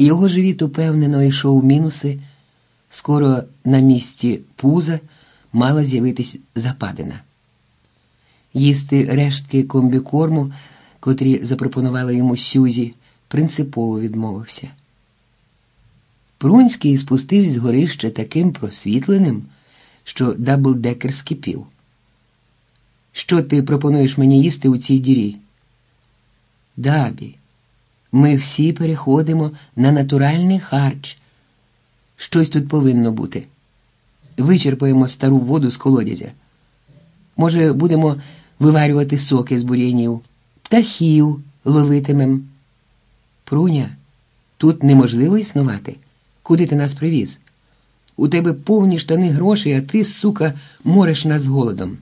Його живіт упевнено йшов у мінуси, скоро на місці пуза мала з'явитись западина. Їсти рештки комбікорму, котрі запропонувала йому Сюзі, принципово відмовився. Прунський спустився з горища таким просвітленим, що даблдекер скипів. Що ти пропонуєш мені їсти у цій дірі? Дабі, ми всі переходимо на натуральний харч. Щось тут повинно бути. Вичерпаємо стару воду з колодязя. Може, будемо виварювати соки з бур'янів, птахів ловитимем. Пруня, тут неможливо існувати. Куди ти нас привіз? У тебе повні штани грошей, а ти, сука, мориш нас голодом.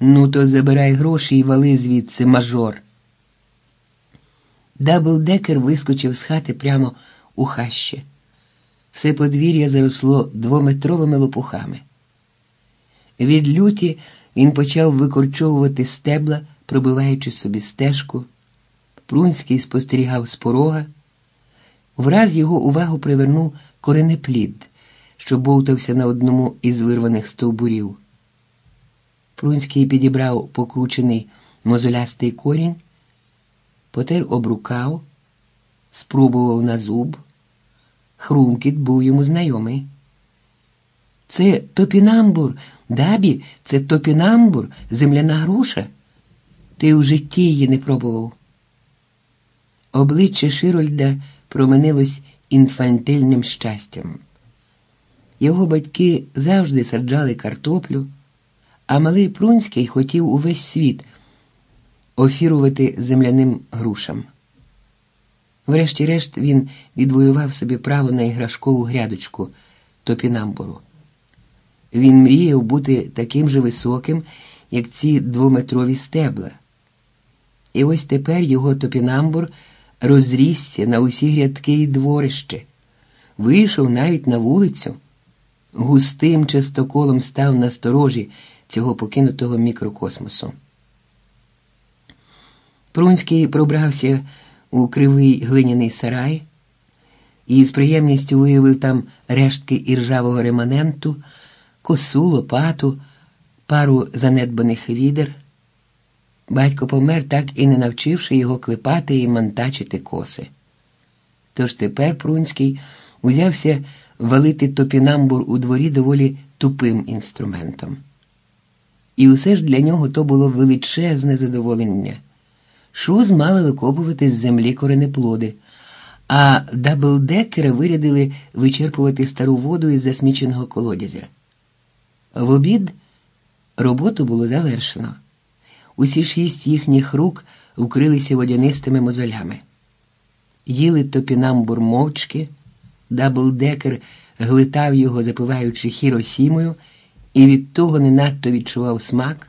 Ну, то забирай гроші і вали звідси, мажор. Даблдекер вискочив з хати прямо у хащі. Все подвір'я заросло двометровими лопухами. Від люті він почав викорчовувати стебла, пробиваючи собі стежку. Прунський спостерігав з порога. Враз його увагу привернув коренеплід, що бовтався на одному із вирваних стовбурів. Прунський підібрав покручений мозолястий корінь, потер обрукав, спробував на зуб. Хрумкіт був йому знайомий. Це топінамбур, дабі, це топінамбур, земляна груша. Ти в житті її не пробував. Обличчя Широльда променилось інфантильним щастям. Його батьки завжди саджали картоплю, а малий Прунський хотів увесь світ офірувати земляним грушам. Врешті-решт він відвоював собі право на іграшкову грядочку топінамбуру. Він мріяв бути таким же високим, як ці двометрові стебла. І ось тепер його топінамбур розрісся на усі грядки і дворище, вийшов навіть на вулицю, густим частоколом став на сторожі цього покинутого мікрокосмосу. Прунський пробрався у кривий глиняний сарай і з приємністю виявив там рештки іржавого реманенту, косу, лопату, пару занедбаних відер. Батько помер, так і не навчивши його клепати і мантачити коси. Тож тепер Прунський узявся валити топінамбур у дворі доволі тупим інструментом. І усе ж для нього то було величезне задоволення. Шуз мали викопувати з землі коренеплоди, а даблдекери вирядили вичерпувати стару воду із засміченого колодязя. В обід роботу було завершено. Усі шість їхніх рук вкрилися водянистими мозолями. Їли топінамбур мовчки, даблдекер глитав його, запиваючи хіросімою, і від того не надто відчував смак.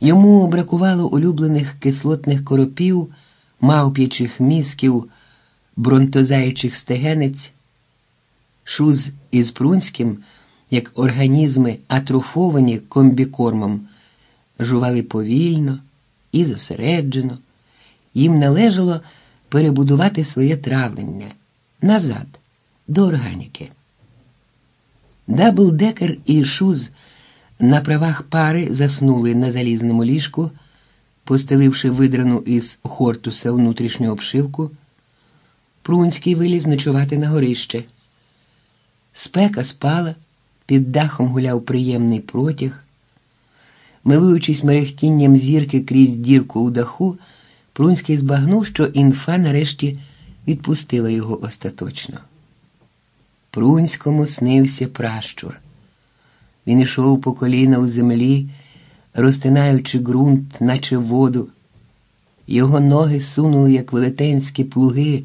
Йому бракувало улюблених кислотних коропів, мавп'ячих мізків, бронтозаячих стегенець. Шуз із Прунським, як організми атрофовані комбікормом, жували повільно і зосереджено. Їм належало перебудувати своє травлення назад, до органіки. Даблдекер і Шуз на правах пари заснули на залізному ліжку, постеливши видрану із хортуса внутрішню обшивку. Прунський виліз ночувати на горище. Спека спала, під дахом гуляв приємний протяг. Милуючись мерехтінням зірки крізь дірку у даху, Прунський збагнув, що інфа нарешті відпустила його остаточно. Прунському снився пращур. Він ішов по коліна у землі, розтинаючи ґрунт, наче воду. Його ноги сунули, як велетенські плуги,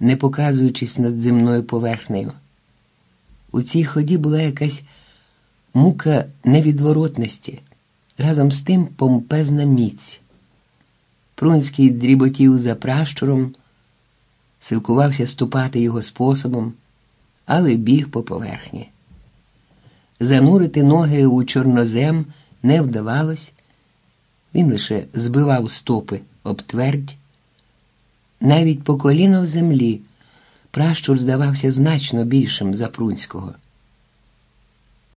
не показуючись над земною поверхнею. У цій ході була якась мука невідворотності, разом з тим помпезна міць. Прунський дріботів за пращуром, силкувався ступати його способом, але біг по поверхні. Занурити ноги у чорнозем не вдавалось, він лише збивав стопи об твердь. Навіть по коліно в землі Пращур здавався значно більшим за Прунського.